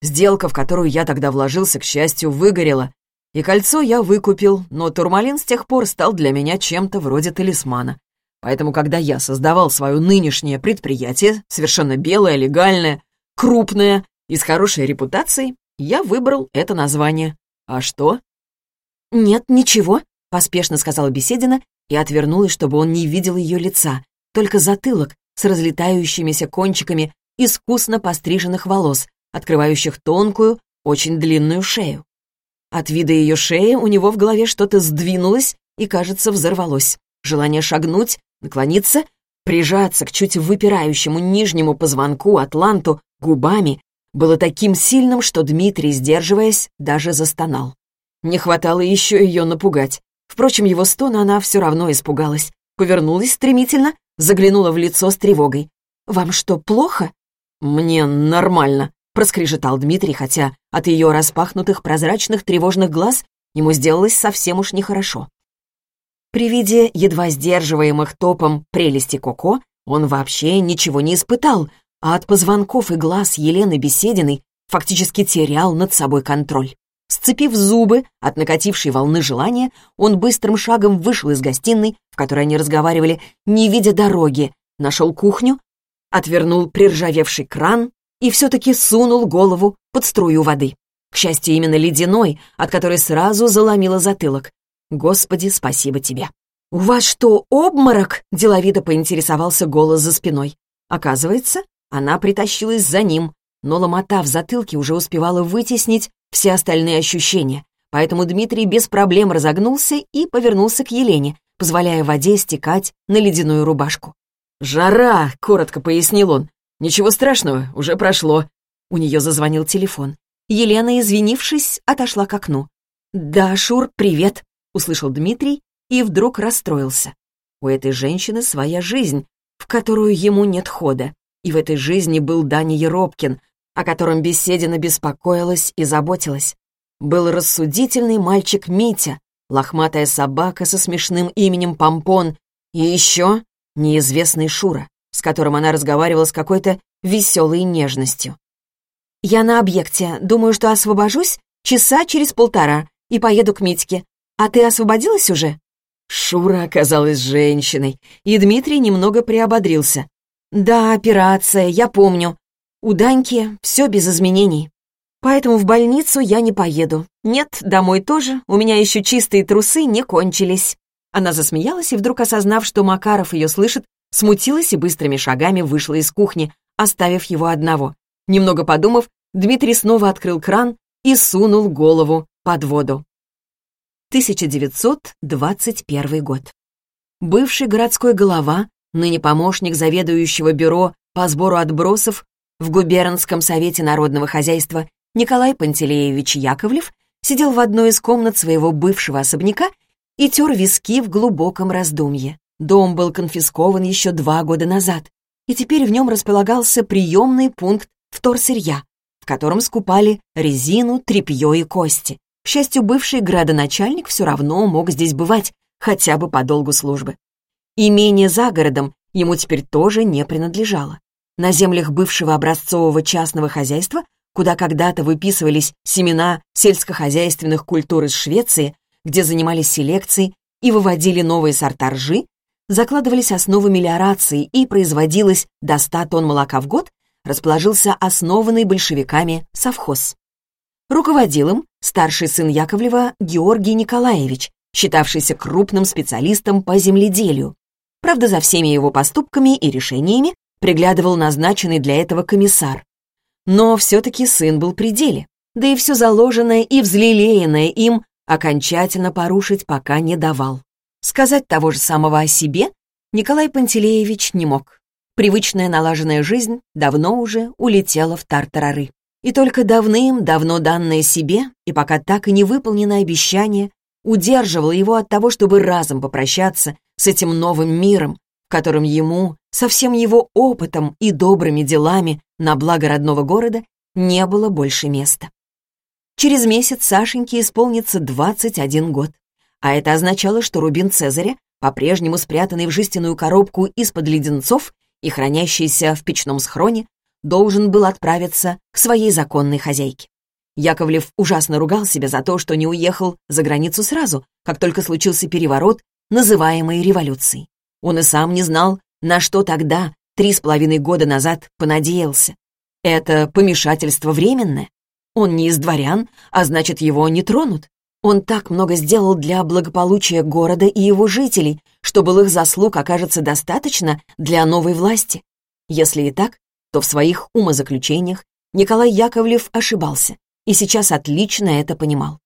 Сделка, в которую я тогда вложился, к счастью, выгорела, и кольцо я выкупил, но турмалин с тех пор стал для меня чем-то вроде талисмана. Поэтому, когда я создавал свое нынешнее предприятие, совершенно белое, легальное, крупное и с хорошей репутацией, я выбрал это название. А что? «Нет, ничего», — поспешно сказала Беседина и отвернулась, чтобы он не видел ее лица, только затылок с разлетающимися кончиками искусно постриженных волос, открывающих тонкую, очень длинную шею. От вида ее шеи у него в голове что-то сдвинулось и, кажется, взорвалось. Желание шагнуть, наклониться, прижаться к чуть выпирающему нижнему позвонку атланту губами было таким сильным, что Дмитрий, сдерживаясь, даже застонал. Не хватало еще ее напугать. Впрочем, его стона она все равно испугалась. Повернулась стремительно, заглянула в лицо с тревогой. «Вам что, плохо?» «Мне нормально», — проскрежетал Дмитрий, хотя от ее распахнутых прозрачных тревожных глаз ему сделалось совсем уж нехорошо. При виде едва сдерживаемых топом прелести Коко он вообще ничего не испытал, а от позвонков и глаз Елены Бесединой фактически терял над собой контроль. Сцепив зубы от накатившей волны желания, он быстрым шагом вышел из гостиной, в которой они разговаривали, не видя дороги, нашел кухню, отвернул приржавевший кран и все-таки сунул голову под струю воды. К счастью, именно ледяной, от которой сразу заломило затылок. «Господи, спасибо тебе!» «У вас что, обморок?» — деловито поинтересовался голос за спиной. Оказывается, она притащилась за ним, но ломота в затылке уже успевала вытеснить все остальные ощущения, поэтому Дмитрий без проблем разогнулся и повернулся к Елене, позволяя воде стекать на ледяную рубашку. «Жара!» — коротко пояснил он. «Ничего страшного, уже прошло». У нее зазвонил телефон. Елена, извинившись, отошла к окну. «Да, Шур, привет», — услышал Дмитрий и вдруг расстроился. У этой женщины своя жизнь, в которую ему нет хода. И в этой жизни был Дани Еропкин, о котором Беседина беспокоилась и заботилась. Был рассудительный мальчик Митя, лохматая собака со смешным именем Помпон и еще неизвестный Шура, с которым она разговаривала с какой-то веселой нежностью. «Я на объекте. Думаю, что освобожусь часа через полтора и поеду к Митьке. А ты освободилась уже?» Шура оказалась женщиной, и Дмитрий немного приободрился. «Да, операция, я помню. У Даньки все без изменений. Поэтому в больницу я не поеду. Нет, домой тоже, у меня еще чистые трусы не кончились». Она засмеялась и, вдруг осознав, что Макаров ее слышит, смутилась и быстрыми шагами вышла из кухни, оставив его одного. Немного подумав, Дмитрий снова открыл кран и сунул голову под воду. 1921 год. Бывший городской голова, ныне помощник заведующего бюро по сбору отбросов в губернском совете народного хозяйства Николай Пантелеевич Яковлев сидел в одной из комнат своего бывшего особняка и тер виски в глубоком раздумье. Дом был конфискован еще два года назад, и теперь в нем располагался приемный пункт вторсырья, в котором скупали резину, тряпье и кости. К счастью, бывший градоначальник все равно мог здесь бывать, хотя бы по долгу службы. Имение за городом ему теперь тоже не принадлежало. На землях бывшего образцового частного хозяйства, куда когда-то выписывались семена сельскохозяйственных культур из Швеции, где занимались селекцией и выводили новые сорта ржи, закладывались основы мелиорации и производилось до 100 тонн молока в год, расположился основанный большевиками совхоз. Руководил им старший сын Яковлева Георгий Николаевич, считавшийся крупным специалистом по земледелию. Правда, за всеми его поступками и решениями приглядывал назначенный для этого комиссар. Но все-таки сын был при деле, да и все заложенное и взлелеянное им окончательно порушить пока не давал. Сказать того же самого о себе Николай Пантелеевич не мог. Привычная налаженная жизнь давно уже улетела в тартарары. И только давным-давно данное себе, и пока так и не выполненное обещание, удерживало его от того, чтобы разом попрощаться с этим новым миром, в котором ему, со всем его опытом и добрыми делами на благо родного города, не было больше места. Через месяц Сашеньке исполнится 21 год, а это означало, что рубин Цезаря, по-прежнему спрятанный в жестяную коробку из-под леденцов и хранящийся в печном схроне, должен был отправиться к своей законной хозяйке. Яковлев ужасно ругал себя за то, что не уехал за границу сразу, как только случился переворот, называемый революцией. Он и сам не знал, на что тогда, три с половиной года назад, понадеялся. Это помешательство временное. Он не из дворян, а значит, его не тронут. Он так много сделал для благополучия города и его жителей, что былых заслуг окажется достаточно для новой власти. Если и так, то в своих умозаключениях Николай Яковлев ошибался и сейчас отлично это понимал.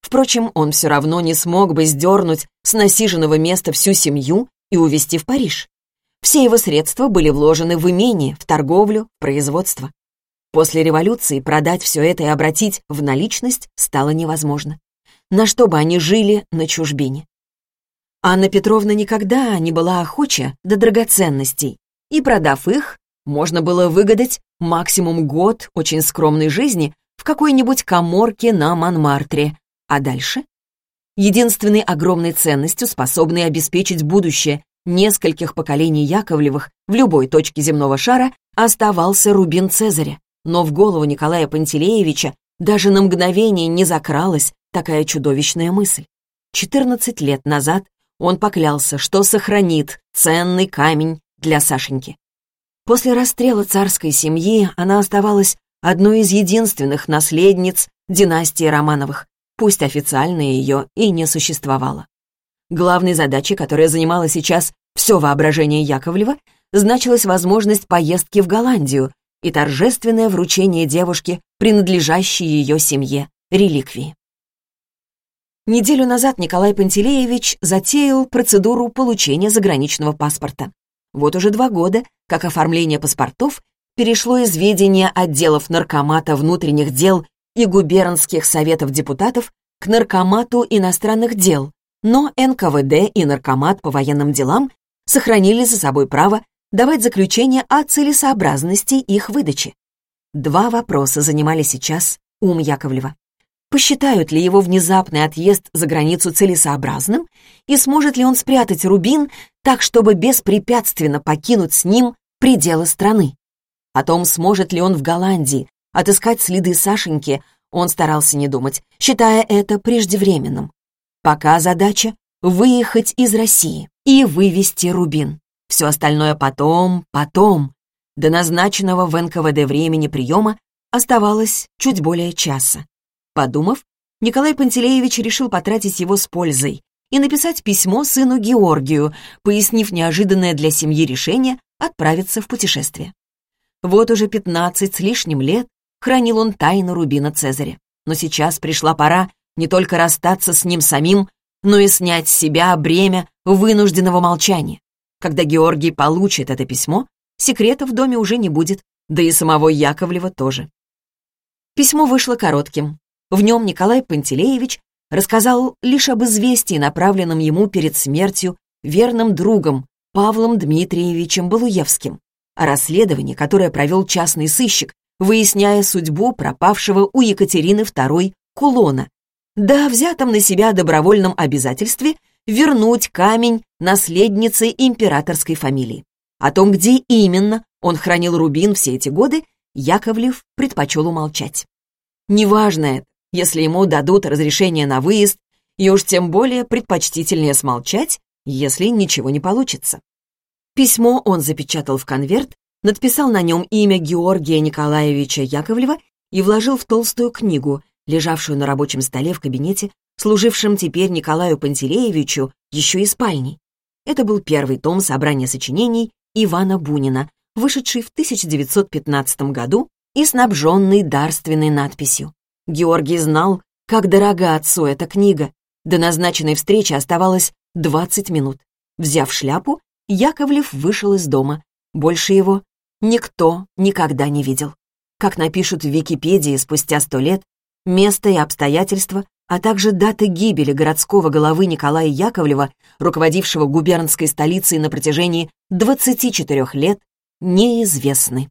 Впрочем, он все равно не смог бы сдернуть с насиженного места всю семью и увезти в Париж. Все его средства были вложены в имение, в торговлю, в производство. После революции продать все это и обратить в наличность стало невозможно. На что бы они жили на чужбине? Анна Петровна никогда не была охоча до драгоценностей, и, продав их, можно было выгадать максимум год очень скромной жизни в какой-нибудь коморке на Монмартре. А дальше? Единственной огромной ценностью, способной обеспечить будущее нескольких поколений Яковлевых в любой точке земного шара, оставался рубин Цезаря. Но в голову Николая Пантелеевича даже на мгновение не закралась такая чудовищная мысль. 14 лет назад он поклялся, что сохранит ценный камень для Сашеньки. После расстрела царской семьи она оставалась одной из единственных наследниц династии Романовых, пусть официально ее и не существовало. Главной задачей, которая занимала сейчас все воображение Яковлева, значилась возможность поездки в Голландию и торжественное вручение девушке, принадлежащей ее семье, реликвии. Неделю назад Николай Пантелеевич затеял процедуру получения заграничного паспорта. Вот уже два года, как оформление паспортов перешло из ведения отделов Наркомата внутренних дел и губернских советов депутатов к Наркомату иностранных дел, но НКВД и Наркомат по военным делам сохранили за собой право давать заключение о целесообразности их выдачи. Два вопроса занимали сейчас ум Яковлева посчитают ли его внезапный отъезд за границу целесообразным и сможет ли он спрятать Рубин так, чтобы беспрепятственно покинуть с ним пределы страны. О том, сможет ли он в Голландии отыскать следы Сашеньки, он старался не думать, считая это преждевременным. Пока задача выехать из России и вывести Рубин. Все остальное потом, потом. До назначенного в НКВД времени приема оставалось чуть более часа. Подумав, Николай Пантелеевич решил потратить его с пользой и написать письмо сыну Георгию, пояснив неожиданное для семьи решение отправиться в путешествие. Вот уже пятнадцать с лишним лет хранил он тайну Рубина Цезаря. Но сейчас пришла пора не только расстаться с ним самим, но и снять с себя бремя вынужденного молчания. Когда Георгий получит это письмо, секрета в доме уже не будет, да и самого Яковлева тоже. Письмо вышло коротким. В нем Николай Пантелеевич рассказал лишь об известии, направленном ему перед смертью верным другом Павлом Дмитриевичем Балуевским, о расследовании, которое провел частный сыщик, выясняя судьбу пропавшего у Екатерины II кулона, да взятом на себя добровольном обязательстве вернуть камень наследнице императорской фамилии. О том, где именно он хранил рубин все эти годы, Яковлев предпочел умолчать. Неважно это, если ему дадут разрешение на выезд, и уж тем более предпочтительнее смолчать, если ничего не получится. Письмо он запечатал в конверт, надписал на нем имя Георгия Николаевича Яковлева и вложил в толстую книгу, лежавшую на рабочем столе в кабинете, служившем теперь Николаю Пантелеевичу еще и спальней. Это был первый том собрания сочинений Ивана Бунина, вышедший в 1915 году и снабженный дарственной надписью. Георгий знал, как дорога отцу эта книга. До назначенной встречи оставалось 20 минут. Взяв шляпу, Яковлев вышел из дома. Больше его никто никогда не видел. Как напишут в Википедии спустя сто лет, место и обстоятельства, а также даты гибели городского головы Николая Яковлева, руководившего губернской столицей на протяжении 24 лет, неизвестны.